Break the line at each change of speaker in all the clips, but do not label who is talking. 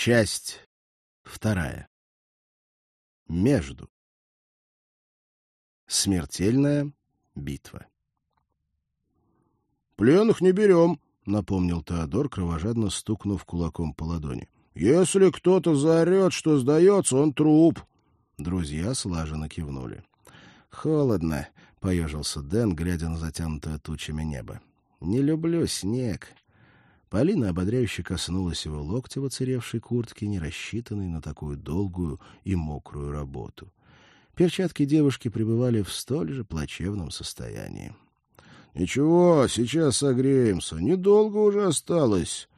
Часть вторая. Между. Смертельная битва.
«Пленных не берем», —
напомнил Теодор, кровожадно стукнув кулаком по ладони.
«Если кто-то заорет, что сдается, он труп».
Друзья слаженно кивнули. «Холодно», — поежился Дэн, глядя на затянутое тучами небо. «Не люблю снег». Полина ободряюще коснулась его локтя в оцаревшей куртке, не рассчитанной на такую долгую и мокрую работу. Перчатки девушки пребывали в столь же плачевном состоянии.
— Ничего, сейчас согреемся. Недолго уже осталось.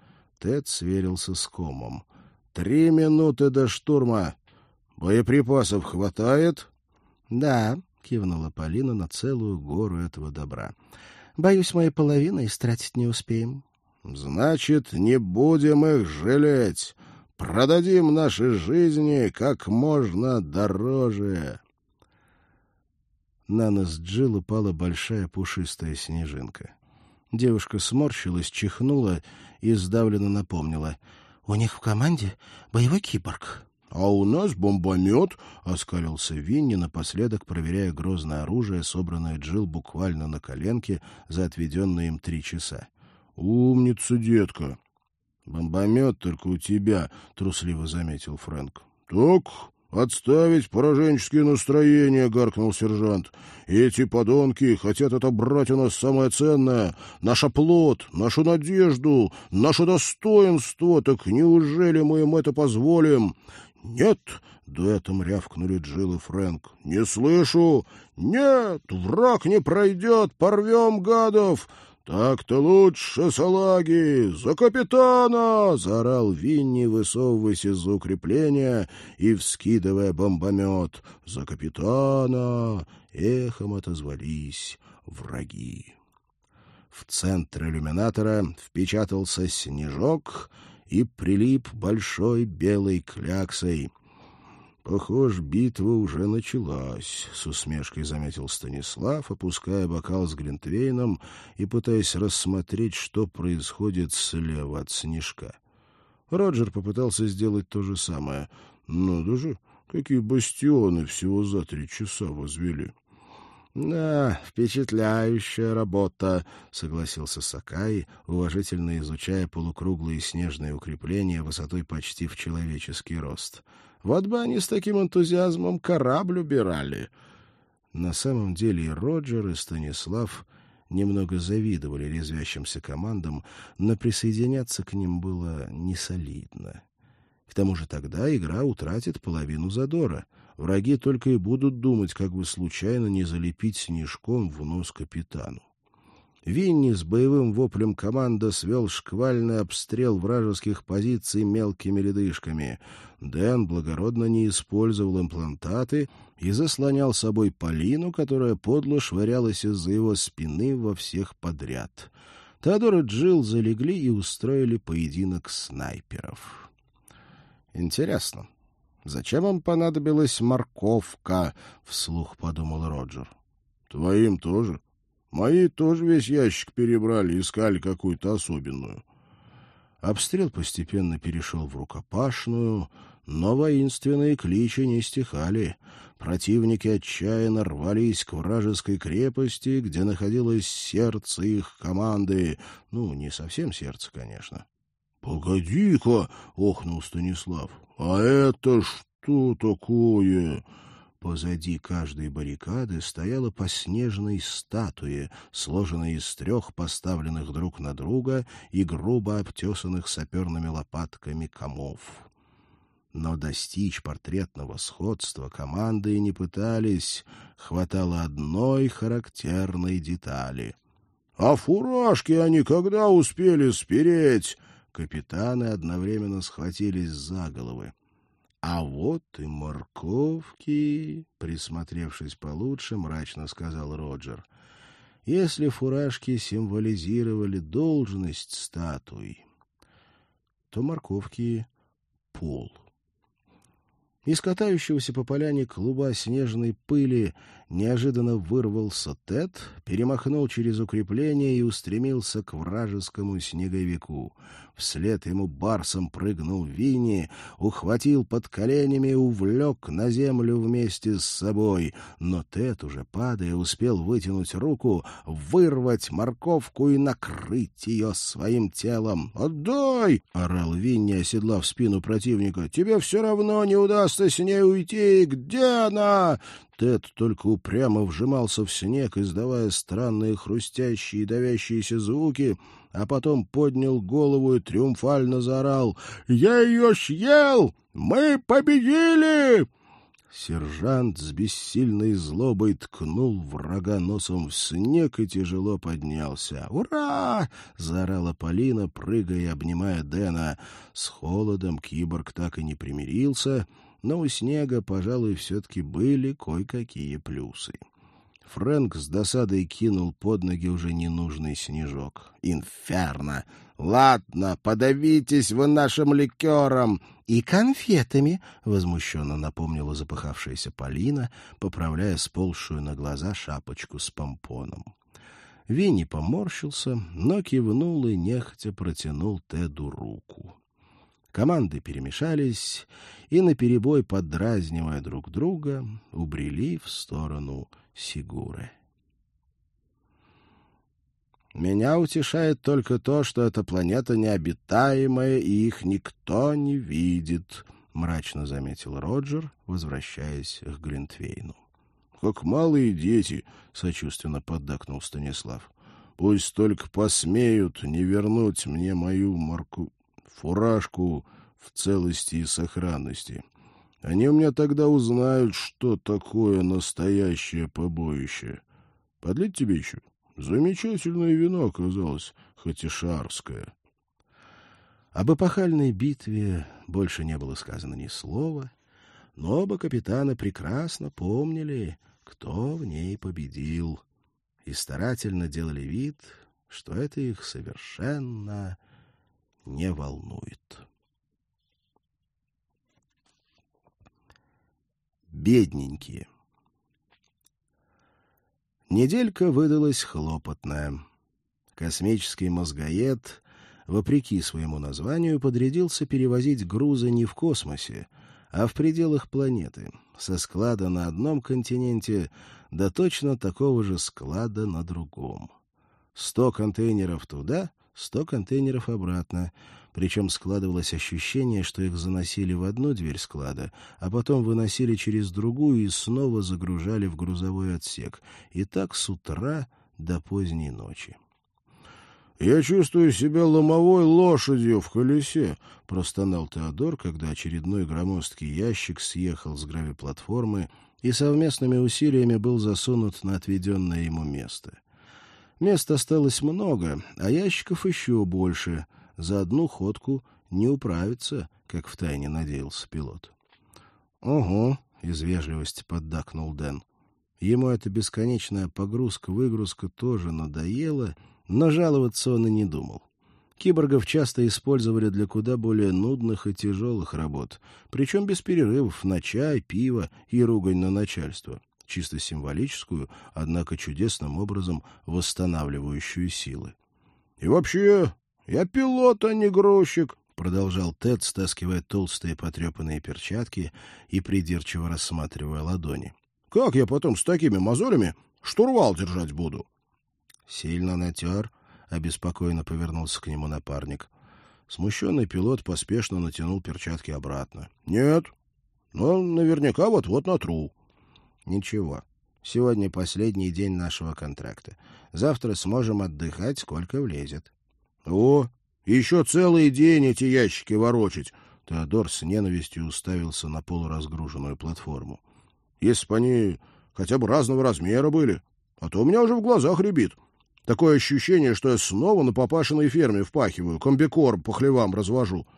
Тед сверился с комом.
— Три минуты до штурма. Боеприпасов хватает?
— Да, — кивнула Полина на целую гору этого добра. — Боюсь, мы половины истратить не успеем.
Значит, не будем их жалеть. Продадим наши жизни как можно дороже.
На нос Джилл упала большая пушистая снежинка. Девушка сморщилась, чихнула и сдавленно напомнила. — У них в команде боевой киборг.
— А у нас бомбомет, —
оскалился Винни, напоследок проверяя грозное оружие, собранное Джилл буквально на коленке за отведенные им три часа.
«Умница, детка!»
«Бомбомет только у тебя», — трусливо заметил Фрэнк.
«Так, отставить пораженческие настроения», — гаркнул сержант. «Эти подонки хотят отобрать у нас самое ценное — наш оплот, нашу надежду, наше достоинство. Так неужели мы им это позволим?» «Нет!» — дуэтом рявкнули Джилл и Фрэнк. «Не слышу!» «Нет! Враг не пройдет! Порвем гадов!» «Так-то лучше, салаги! За капитана!» — заорал Винни, высовываясь из-за укрепления и вскидывая бомбомет. «За капитана!» — эхом отозвались враги. В центр иллюминатора впечатался снежок и прилип большой белой кляксой. «Похоже, битва уже началась», — с усмешкой заметил Станислав, опуская бокал с Глинтвейном и пытаясь рассмотреть, что происходит слева от снежка. Роджер попытался сделать то же самое. «Ну, даже какие бастионы всего за три часа возвели!» «Да, впечатляющая работа», — согласился Сакай, уважительно изучая полукруглые снежные укрепления высотой почти в человеческий рост. Вот бы они с таким энтузиазмом корабль убирали. На самом деле и Роджер, и Станислав немного завидовали резвящимся командам, но присоединяться к ним было несолидно. К тому же тогда игра утратит половину задора. Враги только и будут думать, как бы случайно не залепить снежком в нос капитану. Винни с боевым воплем команда свел шквальный обстрел вражеских позиций мелкими ледышками. Дэн благородно не использовал имплантаты и заслонял собой Полину, которая подло швырялась из-за его спины во всех подряд. Теодор и Джилл залегли и устроили поединок снайперов. «Интересно, зачем им понадобилась морковка?» — вслух подумал Роджер. «Твоим тоже?» Мои тоже весь ящик перебрали, искали какую-то особенную.
Обстрел постепенно перешел в рукопашную, но воинственные кличи не стихали. Противники отчаянно рвались к вражеской крепости, где находилось сердце их команды. Ну, не совсем сердце, конечно.
— Погоди-ка! — охнул Станислав. — А это что такое?
Позади каждой баррикады стояла по снежной статуе, сложенной из трех поставленных друг на друга и грубо обтесанных саперными лопатками комов. Но достичь портретного сходства команды не пытались, хватало одной характерной детали.
— А фуражки они когда успели спереть?
Капитаны одновременно схватились за головы. А вот и морковки, присмотревшись получше, мрачно сказал Роджер. Если фуражки символизировали должность статуи, то морковки — пол. Из катающегося по поляне клуба снежной пыли неожиданно вырвался Тед, перемахнул через укрепление и устремился к вражескому снеговику. Вслед ему барсом прыгнул Винни, ухватил под коленями и увлек на землю вместе с собой. Но Тед, уже падая, успел вытянуть руку, вырвать морковку и накрыть ее своим телом. «Отдай!» — орал Винни, оседлав спину противника. «Тебе все равно не удастся с ней уйти! Где она?» Тед только упрямо вжимался в снег, издавая странные хрустящие и давящиеся звуки, а потом поднял голову и триумфально заорал «Я ее съел! Мы победили!» Сержант с бессильной злобой ткнул врага носом в снег и тяжело поднялся. «Ура!» — заорала Полина, прыгая и обнимая Дэна. С холодом киборг так и не примирился — но у снега, пожалуй, все-таки были кое-какие плюсы. Фрэнк с досадой кинул под ноги уже ненужный снежок. «Инферно! Ладно, подавитесь вы нашим ликером!» «И конфетами!» — возмущенно напомнила запыхавшаяся Полина, поправляя сползшую на глаза шапочку с помпоном. Винни поморщился, но кивнул и нехотя протянул Теду руку. Команды перемешались и, наперебой поддразнивая друг друга, убрели в сторону Сигуры. «Меня утешает только то, что эта планета необитаемая, и их никто не видит», — мрачно заметил Роджер, возвращаясь к Глинтвейну. «Как малые дети», — сочувственно поддакнул Станислав. «Пусть только посмеют не вернуть мне мою марку фуражку в целости и сохранности. Они у меня тогда узнают, что такое настоящее побоище. Подлить тебе еще? Замечательное вино оказалось, хоть и шарское. Об эпохальной битве больше не было сказано ни слова, но оба капитана прекрасно помнили, кто в ней победил, и старательно делали вид, что это их совершенно не волнует. Бедненькие. Неделька выдалась хлопотная. Космический мозгоед, вопреки своему названию, подрядился перевозить грузы не в космосе, а в пределах планеты, со склада на одном континенте до точно такого же склада на другом. Сто контейнеров туда, сто контейнеров обратно, причем складывалось ощущение, что их заносили в одну дверь склада, а потом выносили через другую и снова загружали в грузовой отсек. И так с утра до поздней ночи. «Я чувствую себя ломовой лошадью в колесе», — простонал Теодор, когда очередной громоздкий ящик съехал с гравиплатформы и совместными усилиями был засунут на отведенное ему место. Места осталось много, а ящиков еще больше. За одну ходку не управиться, как втайне надеялся пилот. — Ого! — из вежливости поддакнул Дэн. Ему эта бесконечная погрузка-выгрузка тоже надоела, но жаловаться он и не думал. Киборгов часто использовали для куда более нудных и тяжелых работ, причем без перерывов на чай, пиво и ругань на начальство чисто символическую, однако чудесным образом восстанавливающую силы. — И вообще, я пилот, а не грузчик, — продолжал Тед, стаскивая толстые потрепанные перчатки и придирчиво рассматривая ладони. — Как я потом с такими мозолями штурвал держать буду? — Сильно натер, — обеспокоенно повернулся к нему напарник. Смущенный пилот поспешно натянул перчатки обратно. — Нет, но наверняка вот-вот натру. Ничего. Сегодня последний день нашего контракта. Завтра сможем отдыхать, сколько влезет. О, еще целый день эти ящики ворочать. Теодор с ненавистью уставился на полуразгруженную платформу. Если бы они хотя бы разного размера были, а то у меня уже в глазах рябит. Такое ощущение, что я снова на папашиной ферме впахиваю, комбикорм по хлевам развожу.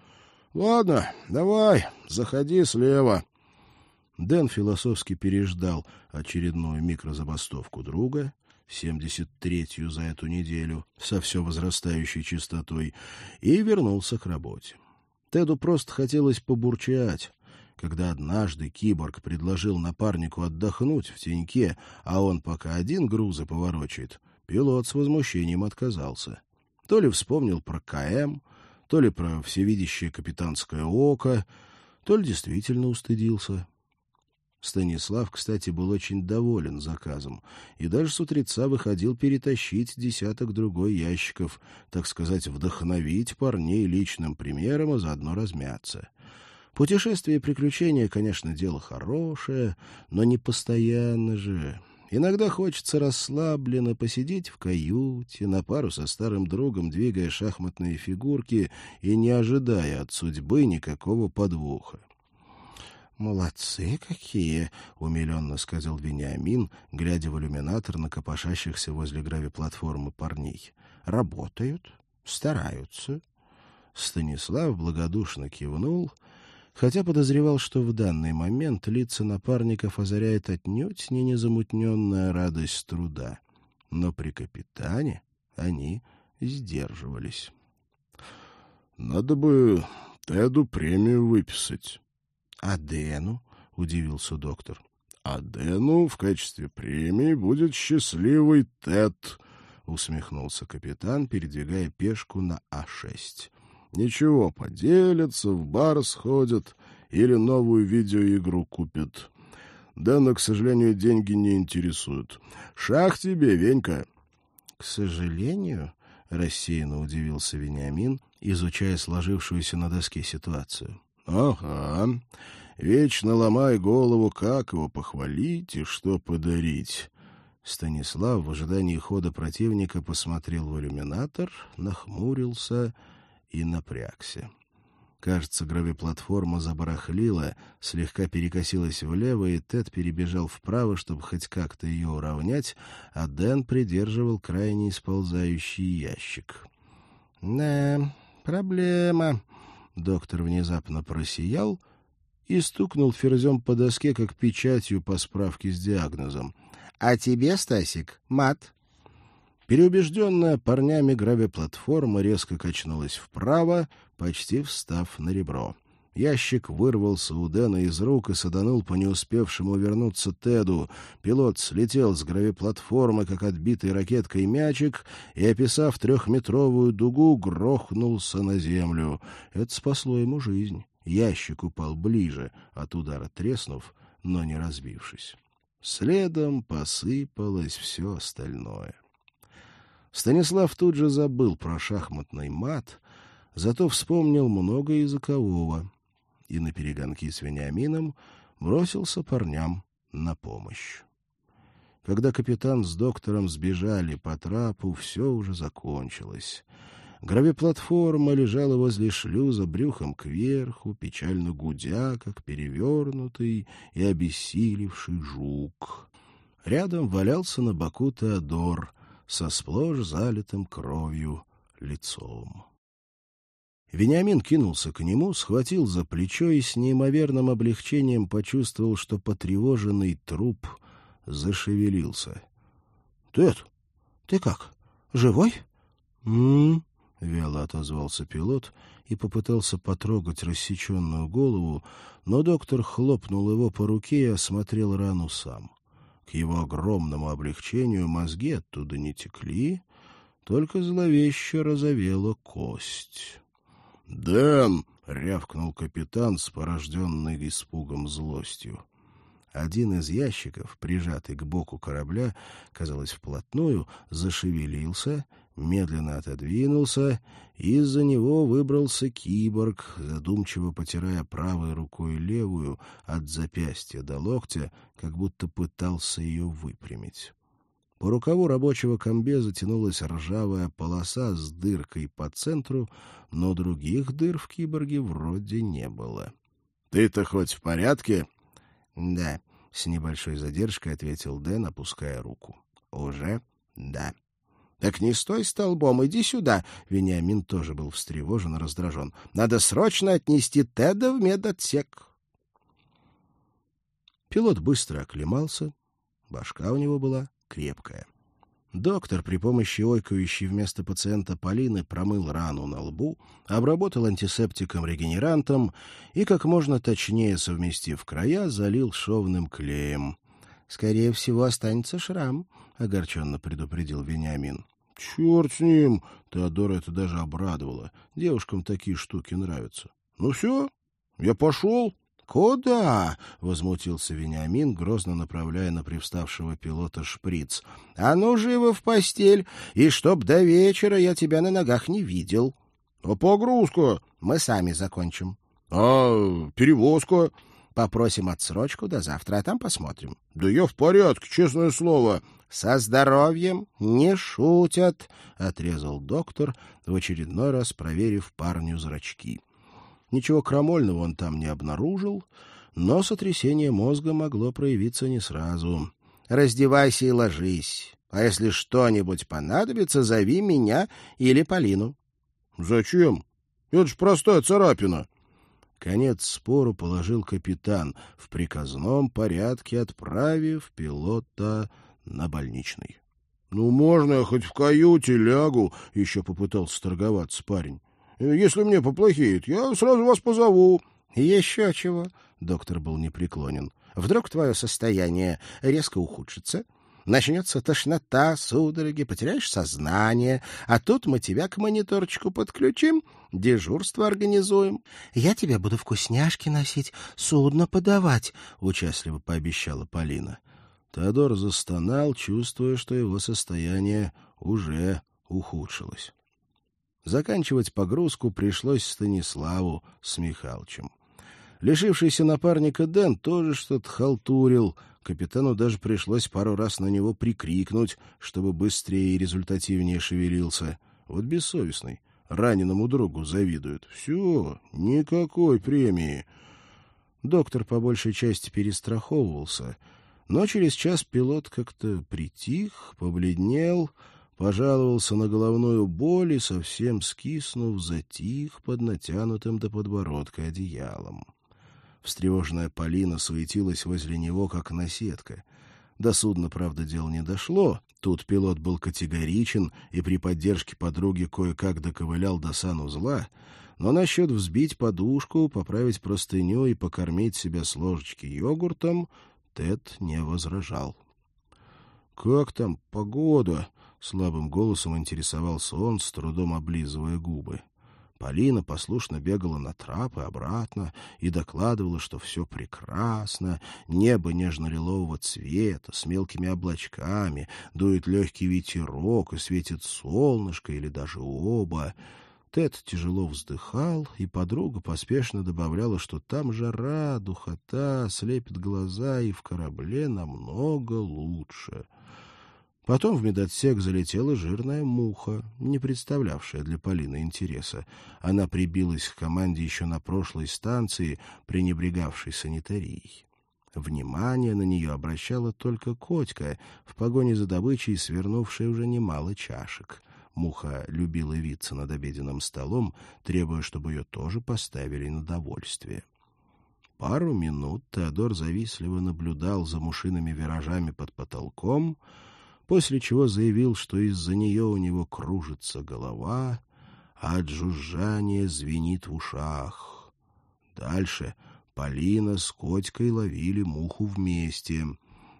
Ладно, давай, заходи слева. Дэн философски переждал очередную микрозабастовку друга, 73-ю за эту неделю, со все возрастающей частотой, и вернулся к работе. Теду просто хотелось побурчать. Когда однажды киборг предложил напарнику отдохнуть в теньке, а он пока один грузы поворочает, пилот с возмущением отказался. То ли вспомнил про КМ, то ли про всевидящее капитанское око, то ли действительно устыдился. Станислав, кстати, был очень доволен заказом и даже с утреца выходил перетащить десяток другой ящиков, так сказать, вдохновить парней личным примером, а заодно размяться. Путешествие и приключения, конечно, дело хорошее, но не постоянно же. Иногда хочется расслабленно посидеть в каюте, на пару со старым другом, двигая шахматные фигурки и не ожидая от судьбы никакого подвоха. «Молодцы какие!» — умиленно сказал Вениамин, глядя в иллюминатор на копошащихся возле гравиплатформы парней. «Работают, стараются». Станислав благодушно кивнул, хотя подозревал, что в данный момент лица напарников озаряет отнюдь не незамутненная радость труда. Но при капитане они сдерживались.
«Надо бы Теду премию выписать»,
а Дэну? — удивился доктор.
— А Дэну в качестве премии будет счастливый Тед, — усмехнулся капитан, передвигая пешку на А6. — Ничего, поделятся, в бар сходят или новую видеоигру купят. Дэна, к сожалению, деньги не интересуют. Шах тебе, Венька!
— К сожалению, — рассеянно удивился Вениамин, изучая сложившуюся на доске ситуацию.
— Ага. Вечно ломай голову, как его похвалить и что подарить.
Станислав в ожидании хода противника посмотрел в иллюминатор, нахмурился и напрягся. Кажется, гравиплатформа забарахлила, слегка перекосилась влево, и Тед перебежал вправо, чтобы хоть как-то ее уравнять, а Дэн придерживал крайний сползающий ящик. — Да, проблема, Доктор внезапно просиял и стукнул ферзем по доске, как печатью по справке с диагнозом. — А тебе, Стасик, мат. Переубежденная парнями гравиплатформа резко качнулась вправо, почти встав на ребро. Ящик вырвался у Дэна из рук и саданул по не успевшему вернуться Теду. Пилот слетел с гравиплатформы, как отбитый ракеткой мячик, и, описав трехметровую дугу, грохнулся на землю. Это спасло ему жизнь. Ящик упал ближе, от удара треснув, но не разбившись. Следом посыпалось все остальное. Станислав тут же забыл про шахматный мат, зато вспомнил много языкового и на перегонки с Вениамином бросился парням на помощь. Когда капитан с доктором сбежали по трапу, все уже закончилось. Гравиплатформа лежала возле шлюза брюхом кверху, печально гудя, как перевернутый и обессилевший жук. Рядом валялся на боку Теодор со сплошь залитым кровью лицом. Вениамин кинулся к нему, схватил за плечо и с неимоверным облегчением почувствовал, что потревоженный труп зашевелился. — Тед, ты как, живой? «М-м-м», — вяло отозвался пилот и попытался потрогать рассеченную голову, но доктор хлопнул его по руке и осмотрел рану сам. К его огромному облегчению мозги оттуда не текли, только зловеще разовела кость.
«Дэн!» — рявкнул капитан с порожденной испугом злостью.
Один из ящиков, прижатый к боку корабля, казалось, вплотную, зашевелился, медленно отодвинулся, и из-за него выбрался киборг, задумчиво потирая правой рукой левую от запястья до локтя, как будто пытался ее выпрямить. По рукаву рабочего комбеза тянулась ржавая полоса с дыркой по центру, но других дыр в киборге вроде не было.
— Ты-то хоть в порядке?
— Да, — с небольшой задержкой ответил Дэн, опуская руку. — Уже? — Да. — Так не стой столбом, иди сюда. Вениамин тоже был встревожен и раздражен. — Надо срочно отнести Теда в медотсек. Пилот быстро оклемался. Башка у него была крепкая. Доктор при помощи ойкающей вместо пациента Полины промыл рану на лбу, обработал антисептиком-регенерантом и, как можно точнее совместив края, залил шовным клеем. «Скорее всего, останется шрам», — огорченно предупредил Вениамин.
«Черт с ним!» — Теодора это даже обрадовало. Девушкам такие штуки нравятся. «Ну все, я пошел».
«Куда?» — возмутился Вениамин, грозно направляя на привставшего пилота шприц. «А ну, живо в постель, и чтоб до вечера я тебя на ногах не видел».
«А погрузка?»
«Мы сами закончим».
«А перевозка?»
«Попросим отсрочку до завтра, а там посмотрим».
«Да я в порядке, честное слово».
«Со здоровьем не шутят», — отрезал доктор, в очередной раз проверив парню зрачки. Ничего крамольного он там не обнаружил, но сотрясение мозга могло проявиться не сразу. «Раздевайся и ложись, а если что-нибудь понадобится, зови меня или Полину».
«Зачем? Это ж простая царапина».
Конец спору положил капитан, в приказном порядке отправив пилота на больничный.
— Ну, можно я хоть в каюте лягу? — еще попытался торговаться парень. Если мне поплохеет, я сразу вас позову.
— Еще чего? — доктор был непреклонен. — Вдруг твое состояние резко ухудшится? Начнется тошнота, судороги, потеряешь сознание, а тут мы тебя к мониторчику подключим, дежурство организуем. — Я тебе буду вкусняшки носить, судно подавать, — участливо пообещала Полина.
Теодор застонал, чувствуя, что его состояние уже ухудшилось.
Заканчивать погрузку пришлось Станиславу с Михалычем. Лишившийся напарника Дэн тоже что-то халтурил. Капитану даже пришлось пару раз на него прикрикнуть, чтобы быстрее и результативнее шевелился. Вот бессовестный. Раненому другу завидует. Все, никакой премии. Доктор по большей части перестраховывался, но через час пилот как-то притих, побледнел, пожаловался на головную боль и, совсем скиснув, затих под натянутым до подбородка одеялом. Встревоженная Полина суетилась возле него, как наседка. До судна, правда, дело не дошло. Тут пилот был категоричен и при поддержке подруги кое-как доковылял до санузла, но насчет взбить подушку, поправить простыню и покормить себя с ложечки йогуртом Тед не возражал. — Как там погода? Слабым голосом интересовался он, с трудом облизывая губы. Полина послушно бегала на трап и обратно и докладывала, что все прекрасно, небо нежно-лилового цвета, с мелкими облачками, дует легкий ветерок и светит солнышко или даже оба. Тед тяжело вздыхал, и подруга поспешно добавляла, что там жара, духота, слепит глаза, и в корабле намного лучше. Потом в медотсек залетела жирная муха, не представлявшая для Полины интереса. Она прибилась к команде еще на прошлой станции, пренебрегавшей санитарией. Внимание на нее обращала только Котька, в погоне за добычей свернувшая уже немало чашек. Муха любила виться над обеденным столом, требуя, чтобы ее тоже поставили на довольствие. Пару минут Теодор завистливо наблюдал за мушиными виражами под потолком — после чего заявил, что из-за нее у него кружится голова, а от жужжания звенит в ушах. Дальше Полина с Котькой ловили муху вместе.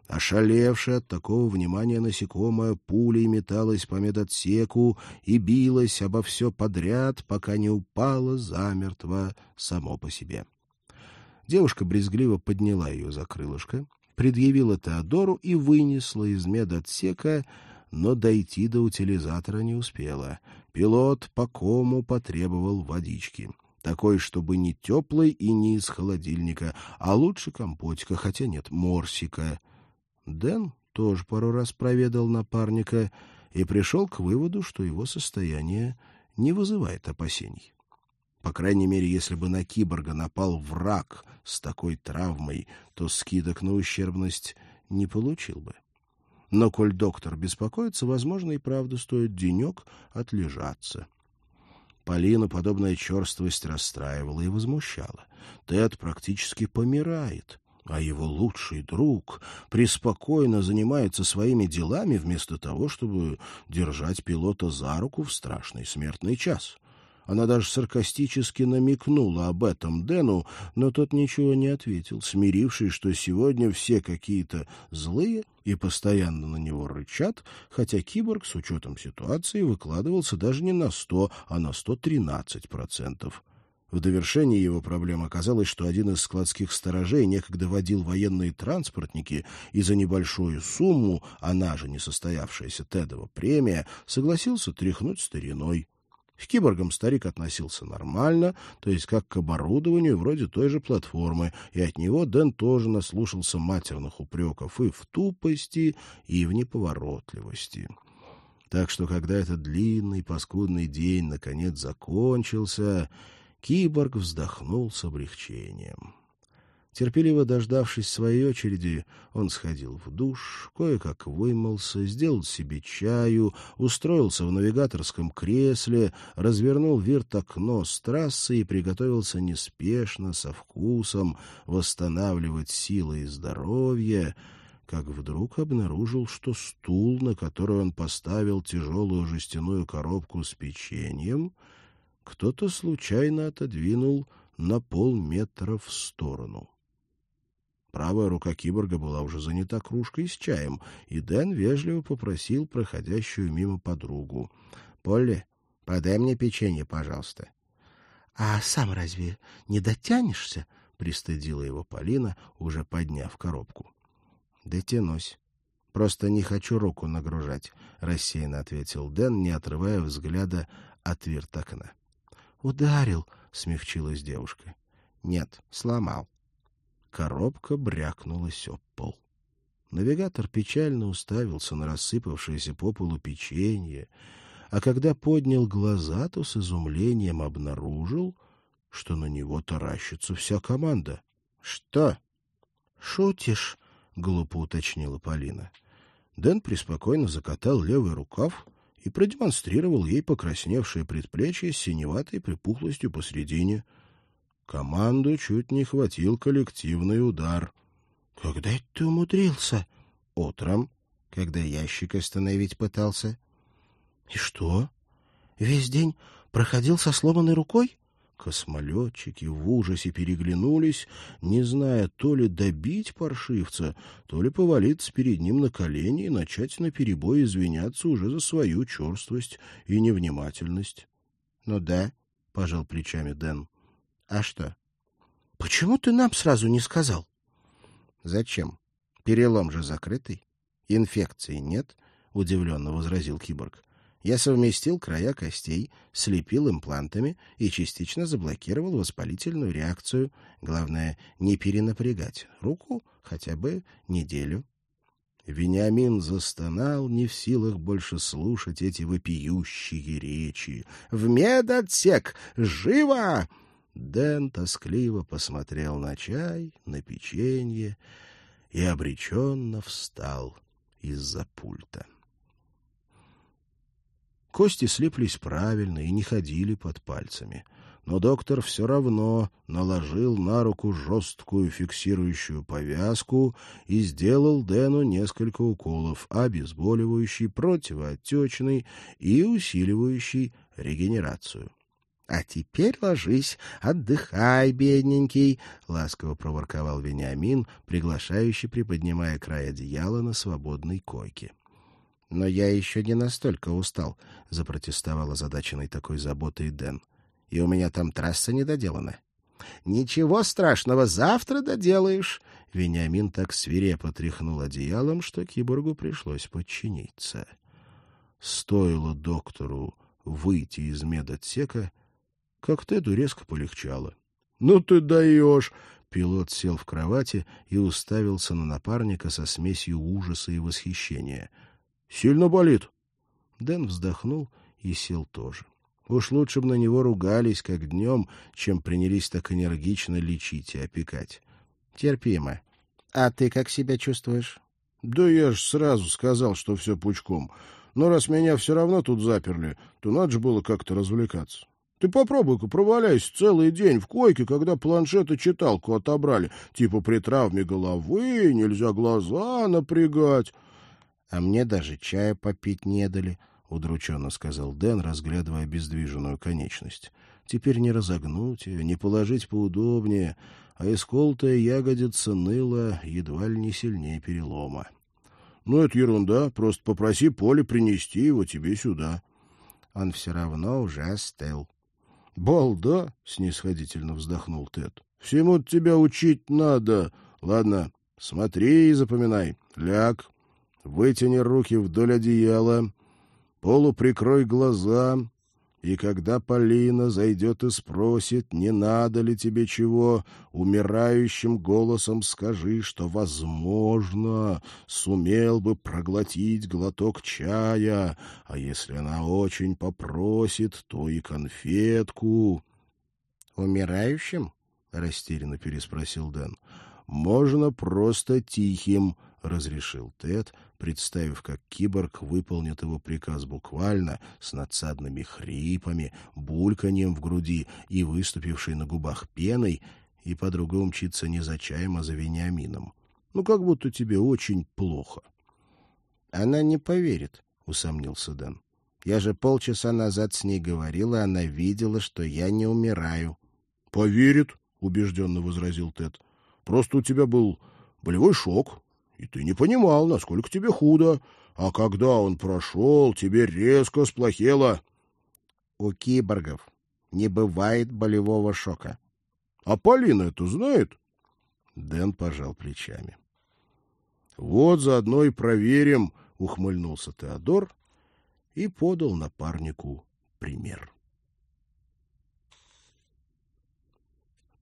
Ошалевшая от такого внимания насекомое пулей металась по медотсеку и билась обо все подряд, пока не упала замертво само по себе. Девушка брезгливо подняла ее за крылышко, предъявила Теодору и вынесла из медотсека, но дойти до утилизатора не успела. Пилот по кому потребовал водички. Такой, чтобы не теплой и не из холодильника, а лучше компотика, хотя нет, морсика. Дэн тоже пару раз проведал напарника и пришел к выводу, что его состояние не вызывает опасений. По крайней мере, если бы на киборга напал враг с такой травмой, то скидок на ущербность не получил бы. Но коль доктор беспокоится, возможно, и правда стоит денек отлежаться. Полину подобная черствость расстраивала и возмущала. Тед практически помирает. а его лучший друг преспокойно занимается своими делами вместо того, чтобы держать пилота за руку в страшный смертный час. Она даже саркастически намекнула об этом Дэну, но тот ничего не ответил, смирившись, что сегодня все какие-то злые и постоянно на него рычат, хотя киборг с учетом ситуации выкладывался даже не на сто, а на сто тринадцать процентов. В довершении его проблем оказалось, что один из складских сторожей некогда водил военные транспортники и за небольшую сумму, она же несостоявшаяся Тедова премия, согласился тряхнуть стариной. К киборгам старик относился нормально, то есть как к оборудованию вроде той же платформы, и от него Дэн тоже наслушался матерных упреков и в тупости, и в неповоротливости. Так что, когда этот длинный, паскудный день наконец закончился, Киборг вздохнул с облегчением. Терпеливо дождавшись своей очереди, он сходил в душ, кое-как вымылся, сделал себе чаю, устроился в навигаторском кресле, развернул вирт-окно с трассы и приготовился неспешно, со вкусом, восстанавливать силы и здоровье, как вдруг обнаружил, что стул, на который он поставил тяжелую жестяную коробку с печеньем, кто-то случайно отодвинул на полметра в сторону. Правая рука киборга была уже занята кружкой с чаем, и Дэн вежливо попросил проходящую мимо подругу. — Полли, подай мне печенье, пожалуйста. — А сам разве не дотянешься? — пристыдила его Полина, уже подняв коробку. — Дотянусь. Просто не хочу руку нагружать, — рассеянно ответил Дэн, не отрывая взгляда от вертокна. Ударил, смягчилась девушка. Нет, сломал. Коробка брякнулась об пол. Навигатор печально уставился на рассыпавшееся по полу печенье, а когда поднял глаза, то с изумлением обнаружил, что на него таращится вся команда. — Что? — Шутишь? — глупо уточнила Полина. Дэн преспокойно закатал левый рукав и продемонстрировал ей покрасневшее предплечье с синеватой припухлостью посредине. Команду чуть не хватил коллективный удар. — Когда это ты умудрился? — Утром, когда ящик остановить пытался. — И что? Весь день проходил со сломанной рукой? Космолетчики в ужасе переглянулись, не зная то ли добить паршивца, то ли повалиться перед ним на колени и начать наперебой извиняться уже за свою черствость и невнимательность. — Ну да, — пожал плечами Дэн. — А что? — Почему ты нам сразу не сказал? — Зачем? Перелом же закрытый. Инфекции нет, — удивленно возразил киборг. Я совместил края костей, слепил имплантами и частично заблокировал воспалительную реакцию. Главное, не перенапрягать руку хотя бы неделю. Вениамин застонал, не в силах больше слушать эти вопиющие речи. «В медотсек! Живо!» Дэн тоскливо посмотрел на чай, на печенье и обреченно встал из-за пульта. Кости слиплись правильно и не ходили под пальцами. Но доктор все равно наложил на руку жесткую фиксирующую повязку и сделал Дэну несколько уколов, обезболивающий, противоотечный и усиливающий регенерацию. — А теперь ложись, отдыхай, бедненький, — ласково проворковал Вениамин, приглашающий, приподнимая край одеяла на свободной койке. «Но я еще не настолько устал», — запротестовал озадаченный такой заботой Дэн. «И у меня там трасса не доделана». «Ничего страшного, завтра доделаешь». Вениамин так свирепо тряхнул одеялом, что киборгу пришлось подчиниться. Стоило доктору выйти из медотсека, как Теду резко полегчало. «Ну ты даешь!» Пилот сел в кровати и уставился на напарника со смесью ужаса и восхищения — Сильно болит? Дэн вздохнул и сел тоже. Уж лучше бы на него ругались, как днем, чем принялись так энергично лечить и опекать. Терпимо. А ты как себя чувствуешь? Да я ж сразу сказал, что все пучком. Но раз меня все равно тут заперли, то надо же было как-то развлекаться.
Ты попробуй-ка проваляйся целый день в койке, когда планшет и читалку отобрали. Типа при травме головы нельзя глаза напрягать.
— А мне даже чая попить не дали, — удрученно сказал Дэн, разглядывая обездвиженную конечность. — Теперь не разогнуть ее, не положить поудобнее, а исколтая ягодица ныла едва ли не сильнее перелома.
— Ну, это ерунда. Просто попроси Поле принести его тебе сюда.
Он все равно уже остыл.
— Балда! — снисходительно вздохнул Тед. — Всему тебя учить надо. Ладно, смотри и запоминай. Ляг, вытяни руки вдоль одеяла, полуприкрой глаза, и когда Полина зайдет и спросит, не надо ли тебе чего, умирающим голосом скажи, что, возможно, сумел бы проглотить глоток чая, а если она очень попросит, то и конфетку.
— Умирающим? — растерянно переспросил Дэн.
— Можно просто тихим, — разрешил Тед, представив, как киборг выполнит его приказ буквально, с надсадными хрипами, бульканьем в груди и выступившей на губах пеной, и подруга умчится не за чаем, а за Вениамином. Ну, как будто тебе очень плохо.
— Она не поверит, — усомнился Дэн. — Я же полчаса назад с ней говорила, она видела, что я не умираю.
— Поверит, — убежденно возразил Тед. — Просто у тебя был болевой шок, и ты не понимал, насколько тебе худо. А когда он прошел, тебе резко сплохело.
У киборгов не бывает болевого шока.
А Полина это знает?
Дэн пожал плечами.
Вот заодно и проверим, ухмыльнулся Теодор и подал напарнику пример.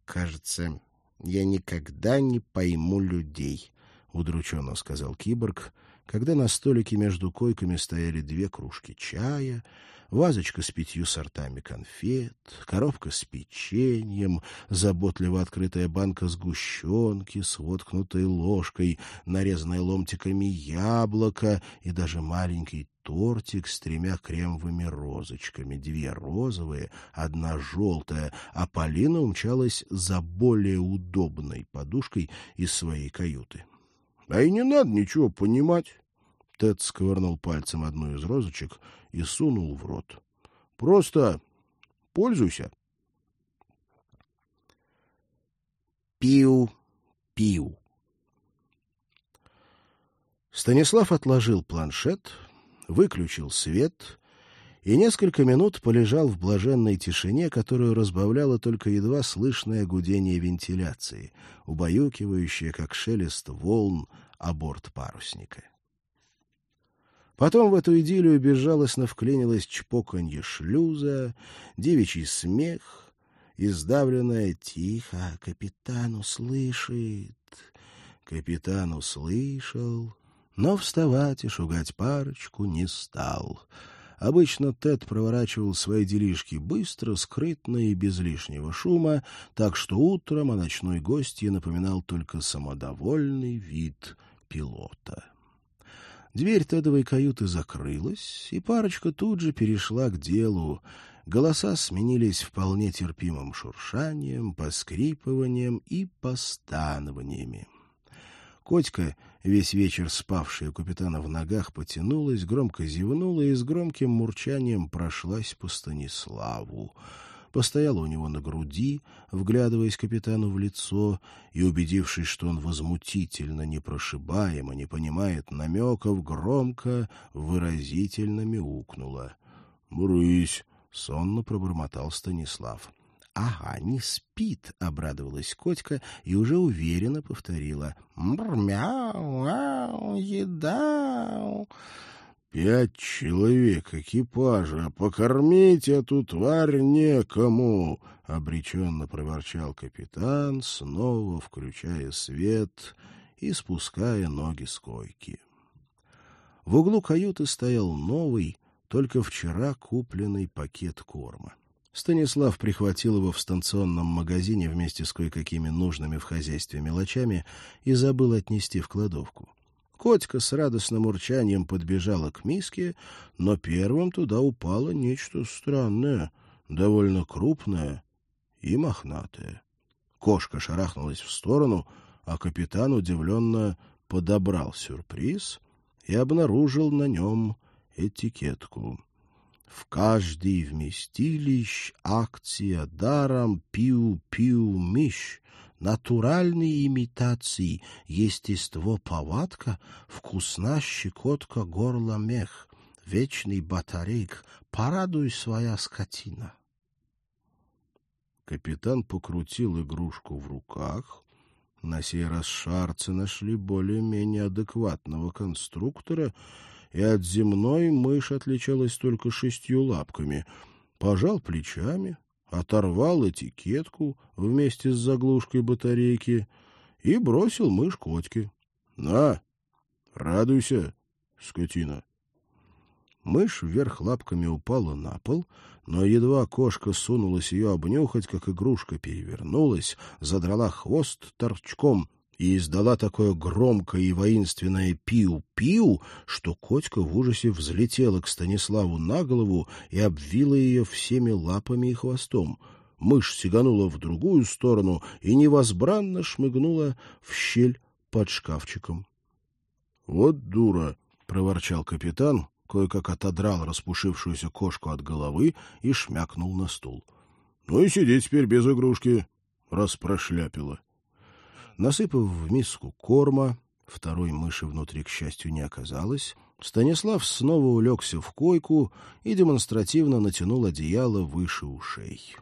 Кажется, я никогда не пойму людей, — удрученно сказал киборг, когда на столике между койками стояли две кружки чая, вазочка с пятью сортами конфет, коробка с печеньем, заботливо открытая банка сгущенки с воткнутой ложкой, нарезанная ломтиками яблоко и даже маленький тортик с тремя кремовыми розочками, две розовые, одна желтая, а Полина умчалась за более удобной подушкой из своей каюты.
А и не надо ничего понимать.
Тед сковырнул пальцем одну из розочек и сунул в рот.
Просто пользуйся.
Пиу-пиу. Станислав отложил планшет, выключил свет и несколько минут полежал в блаженной тишине, которую разбавляло только едва слышное гудение вентиляции, убаюкивающее, как шелест волн, о борт парусника. Потом в эту идиллию безжалостно вклинилось чпоканье шлюза, девичий смех, издавленное «Тихо, капитан услышит». Капитан услышал, но вставать и шугать парочку не стал — Обычно Тед проворачивал свои делишки быстро, скрытно и без лишнего шума, так что утром о ночной гостье напоминал только самодовольный вид пилота. Дверь Тедовой каюты закрылась, и парочка тут же перешла к делу. Голоса сменились вполне терпимым шуршанием, поскрипыванием и постанованиями. Котька, весь вечер спавшая у капитана в ногах, потянулась, громко зевнула и с громким мурчанием прошлась по Станиславу. Постояла у него на груди, вглядываясь капитану в лицо, и, убедившись, что он возмутительно непрошибаемо не понимает намеков, громко, выразительно мяукнула. — Брысь! — сонно пробормотал Станислав. «Ага, не спит», — обрадовалась котика и уже уверенно повторила. «Мяу, еда».
«Пять человек экипажа, покормить эту тварь некому!» — обреченно проворчал капитан, снова включая свет и спуская ноги с койки.
В углу каюты стоял новый, только вчера купленный пакет корма. Станислав прихватил его в станционном магазине вместе с кое-какими нужными в хозяйстве мелочами и забыл отнести в кладовку. Котька с радостным урчанием подбежала к миске, но первым туда упало нечто странное. довольно крупная и мохнатая. Кошка шарахнулась в сторону, а капитан удивленно подобрал сюрприз и обнаружил на нем этикетку. В каждый вместилищ акция даром пиу-пиу-миш, натуральные имитации, естество повадка, вкусна щекотка горла мех, вечный батарейк, порадуй своя скотина. Капитан покрутил игрушку в руках. На сей раз шарцы нашли более-менее адекватного конструктора, и от земной мышь отличалась только шестью лапками. Пожал плечами, оторвал этикетку вместе с заглушкой батарейки и бросил мышь котке. — На, радуйся, скотина. Мышь вверх лапками упала на пол, но едва кошка сунулась ее обнюхать, как игрушка перевернулась, задрала хвост торчком и издала такое громкое и воинственное «пиу-пиу», что котика в ужасе взлетела к Станиславу на голову и обвила ее всеми лапами и хвостом. Мышь сиганула в другую сторону и невозбранно шмыгнула в щель под шкафчиком. — Вот дура! — проворчал капитан, кое-как отодрал распушившуюся кошку от головы и шмякнул на стул. — Ну и сиди теперь без игрушки, раз прошляпила. Насыпав в миску корма, второй мыши внутри, к счастью, не оказалось, Станислав снова улегся в койку и демонстративно натянул одеяло выше ушей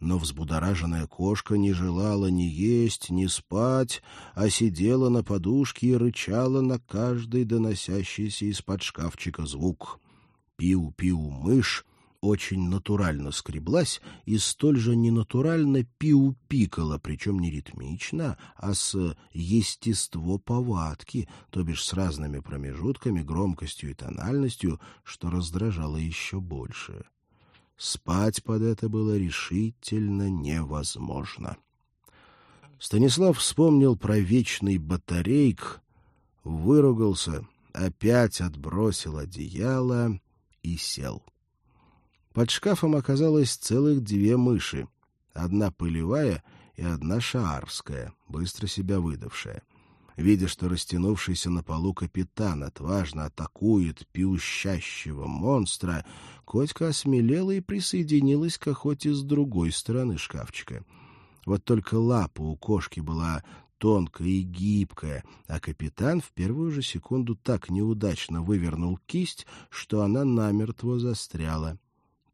но взбудораженная кошка не желала ни есть, ни спать, а сидела на подушке и рычала на каждый доносящийся из-под шкафчика звук. Пиу-пиу-мышь очень натурально скреблась и столь же ненатурально пиу-пикала, причем не ритмично, а с естество повадки, то бишь с разными промежутками, громкостью и тональностью, что раздражало еще больше. Спать под это было решительно невозможно. Станислав вспомнил про вечный батарейк, выругался, опять отбросил одеяло и сел. Под шкафом оказалось целых две мыши, одна пылевая и одна шаарская, быстро себя выдавшая. Видя, что растянувшийся на полу капитан отважно атакует пиущащего монстра, Котька осмелела и присоединилась к охоте с другой стороны шкафчика. Вот только лапа у кошки была тонкая и гибкая, а капитан в первую же секунду так неудачно вывернул кисть, что она намертво застряла.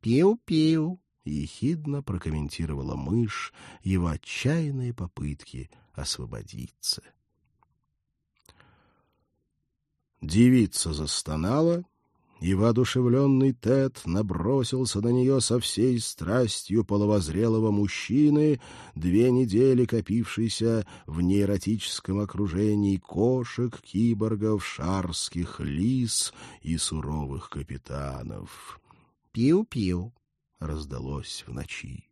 «Пиу-пиу!» — ехидно прокомментировала мышь его отчаянные попытки освободиться. Девица застонала, и воодушевленный Тед набросился на нее со всей страстью половозрелого мужчины, две недели копившейся в неэротическом окружении кошек, киборгов, шарских лис и суровых капитанов. «Пиу-пиу!» — раздалось в ночи.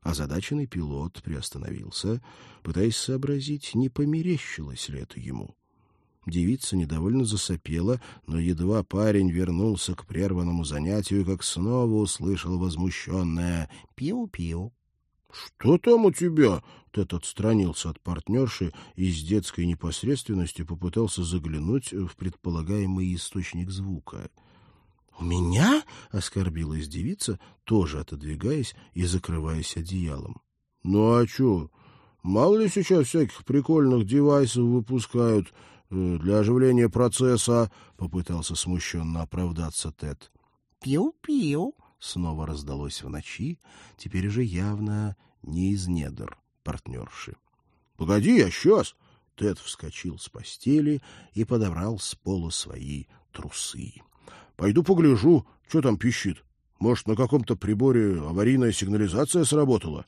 Озадаченный пилот приостановился, пытаясь сообразить, не померещилось ли это ему. Девица недовольно засопела, но едва парень вернулся к прерванному занятию, как снова услышал возмущенное «пиу-пиу». «Что там у тебя?» Тед отстранился от партнерши и с детской непосредственностью попытался заглянуть в предполагаемый источник звука. «У меня?» — оскорбилась девица, тоже отодвигаясь и закрываясь одеялом. «Ну а чё? Мало ли сейчас всяких прикольных девайсов выпускают. Э, для оживления процесса, — попытался смущенно оправдаться Тед. «Пиу-пиу!» — снова раздалось в ночи, теперь уже явно не из недр партнерши. «Погоди, я сейчас!» Тед вскочил с постели и подобрал с пола свои трусы. «Пойду погляжу, что там пищит. Может, на каком-то приборе аварийная сигнализация сработала?»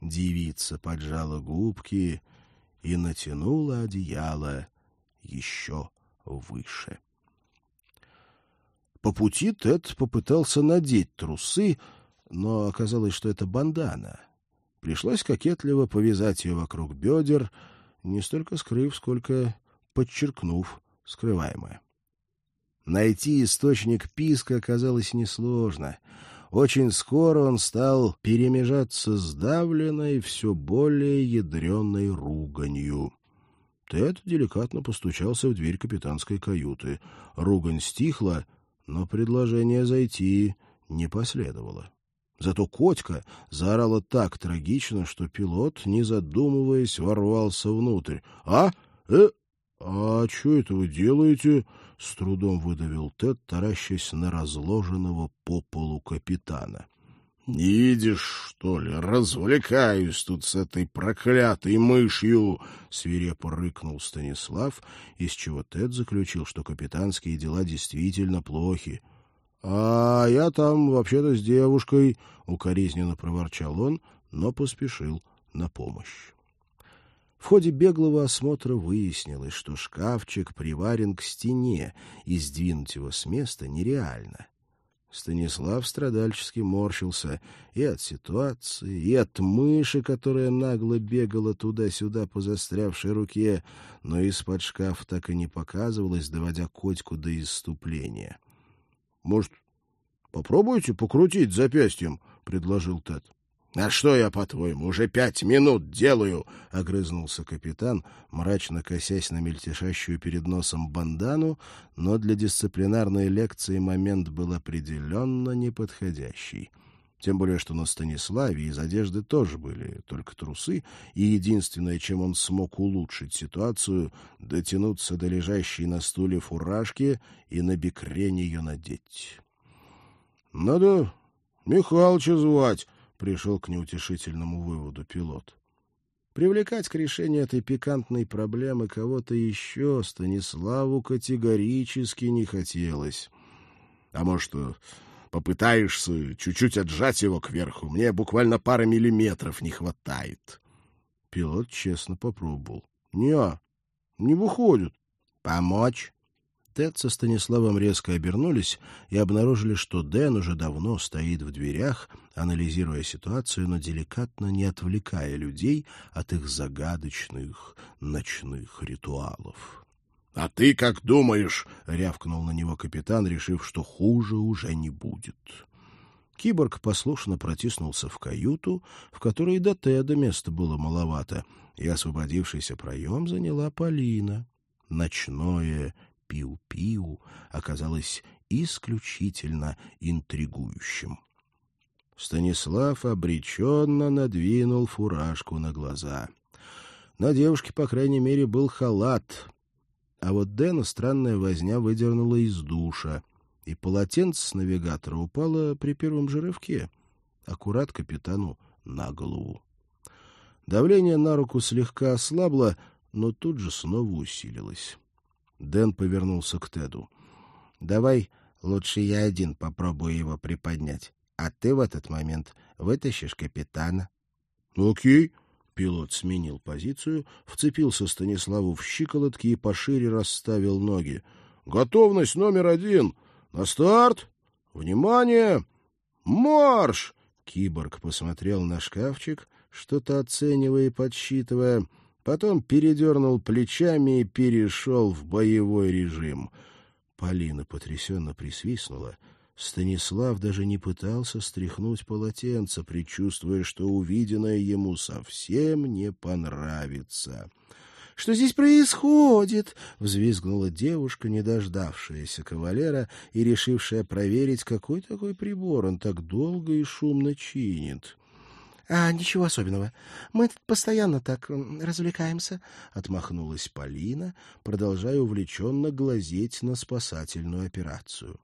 Девица поджала губки и натянула одеяло еще выше. По пути Тед попытался надеть трусы, но оказалось, что это бандана. Пришлось кокетливо повязать ее вокруг бедер, не столько скрыв, сколько подчеркнув скрываемое. Найти источник писка оказалось несложно. очень скоро он стал перемежаться с давленной, все более ядреной руганью. Тед деликатно постучался в дверь капитанской каюты. Ругань стихла, но предложение зайти не последовало. Зато Котька заорала так трагично, что пилот, не задумываясь, ворвался внутрь. — А? Э? А что это вы делаете? — с трудом выдавил Тед, таращась на разложенного по полу капитана. — Не видишь, что ли? Развлекаюсь тут с этой проклятой мышью! — свирепо рыкнул Станислав, из чего Тед заключил, что капитанские дела действительно плохи. — А я там вообще-то с девушкой, — укоризненно проворчал он, но поспешил на помощь. В ходе беглого осмотра выяснилось, что шкафчик приварен к стене, и сдвинуть его с места нереально. Станислав страдальчески морщился и от ситуации, и от мыши, которая нагло бегала туда-сюда по застрявшей руке, но из-под шкафа так и не показывалась, доводя котику до исступления. Может, попробуйте покрутить запястьем? — предложил Тед. — А что я, по-твоему, уже пять минут делаю? — огрызнулся капитан, мрачно косясь на мельтешащую перед носом бандану, но для дисциплинарной лекции момент был определенно неподходящий. Тем более, что на Станиславе из одежды тоже были только трусы, и единственное, чем он смог улучшить ситуацию, дотянуться до лежащей на стуле фуражки и на бекрень ее надеть. — Надо Михалыча звать, — пришел к неутешительному выводу пилот. Привлекать к решению этой пикантной проблемы кого-то еще Станиславу категорически не хотелось. — А может, попытаешься чуть-чуть отжать его кверху? Мне буквально пары миллиметров не хватает. Пилот честно попробовал. — Не, не выходит. — Помочь? Тед со Станиславом резко обернулись и обнаружили, что Дэн уже давно стоит в дверях, анализируя ситуацию, но деликатно не отвлекая людей от их загадочных ночных ритуалов. — А ты как думаешь? — рявкнул на него капитан, решив, что хуже уже не будет. Киборг послушно протиснулся в каюту, в которой до Теда места было маловато, и освободившийся проем заняла Полина. Ночное пиу-пиу оказалось исключительно интригующим. Станислав обреченно надвинул фуражку на глаза. На девушке, по крайней мере, был халат, а вот Дэна странная возня выдернула из душа, и полотенце с навигатора упало при первом же рывке, аккурат капитану на голову. Давление на руку слегка ослабло, но тут же снова усилилось. Дэн повернулся к Теду. — Давай лучше я один попробую его приподнять, а ты в этот момент вытащишь капитана. — Окей. Пилот сменил позицию, вцепился Станиславу в щиколотки и пошире расставил ноги. — Готовность номер один. На старт! Внимание! Марш! Киборг посмотрел на шкафчик, что-то оценивая и подсчитывая — Потом передернул плечами и перешел в боевой режим. Полина потрясенно присвистнула. Станислав даже не пытался стряхнуть полотенце, предчувствуя, что увиденное ему совсем не понравится. — Что здесь происходит? — взвизгнула девушка, не дождавшаяся кавалера и решившая проверить, какой такой прибор он так долго и шумно чинит. А ничего особенного. Мы постоянно так развлекаемся, отмахнулась Полина, продолжая увлеченно глазеть на спасательную операцию.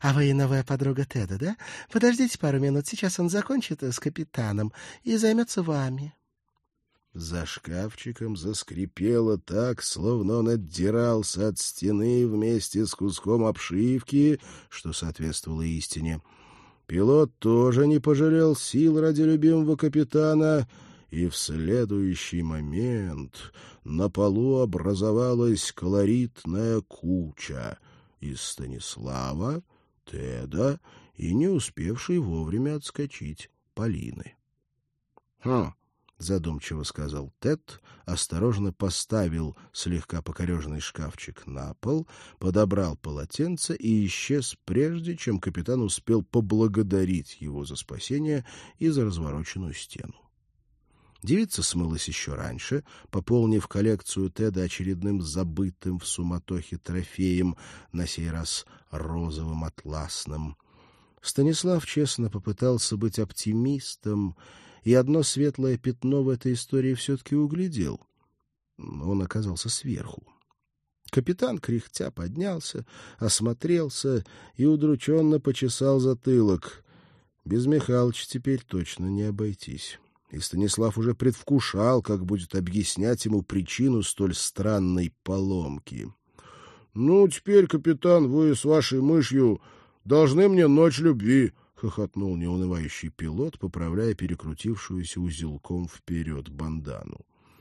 А вы новая подруга Теда, да? Подождите пару минут, сейчас он закончит с капитаном и займется вами. За шкафчиком заскрипело так, словно он отдирался от стены вместе с куском обшивки, что соответствовало истине. Пилот тоже не пожалел сил ради любимого капитана, и в следующий момент на полу образовалась колоритная куча из Станислава, Теда и не успевшей вовремя отскочить Полины. — Хм, задумчиво сказал Тед, осторожно поставил слегка покореженный шкафчик на пол, подобрал полотенце и исчез прежде, чем капитан успел поблагодарить его за спасение и за развороченную стену. Девица смылась еще раньше, пополнив коллекцию Теда очередным забытым в суматохе трофеем, на сей раз розовым атласным. Станислав честно попытался быть оптимистом, и одно светлое пятно в этой истории все-таки углядел. Он оказался сверху. Капитан кряхтя поднялся, осмотрелся и удрученно почесал затылок. Без Михалыча теперь точно не обойтись и Станислав уже предвкушал, как будет объяснять ему причину столь странной поломки. — Ну, теперь, капитан, вы с вашей мышью должны мне ночь любви, — хохотнул неунывающий пилот, поправляя перекрутившуюся узелком вперед бандану.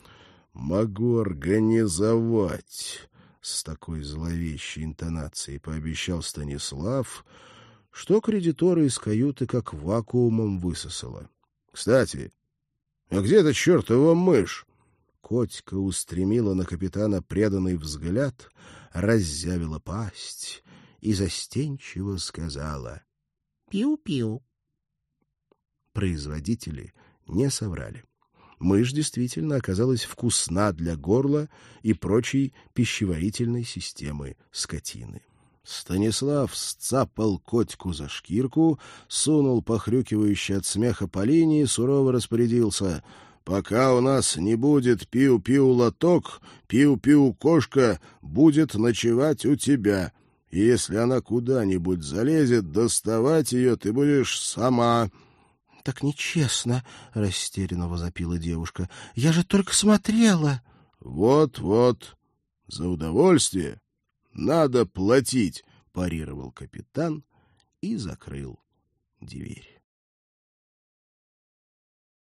— Могу организовать, — с такой зловещей интонацией пообещал Станислав, что кредиторы из каюты как вакуумом высосало. — Кстати, а где эта чертова мышь? Котика устремила на капитана преданный взгляд, раззявила пасть и застенчиво сказала «Пиу-пиу». Производители не соврали. Мышь действительно оказалась вкусна для горла и прочей пищеварительной системы скотины. Станислав сцапал котику за шкирку, сунул похрюкивающий от смеха по линии и сурово распорядился. «Пока у нас не будет пиу-пиу лоток, пиу-пиу кошка будет ночевать у тебя. И если она куда-нибудь залезет, доставать ее ты будешь сама».
«Так нечестно», — растерянно возопила девушка. «Я же только смотрела».
«Вот-вот, за удовольствие надо платить, парировал капитан и закрыл дверь.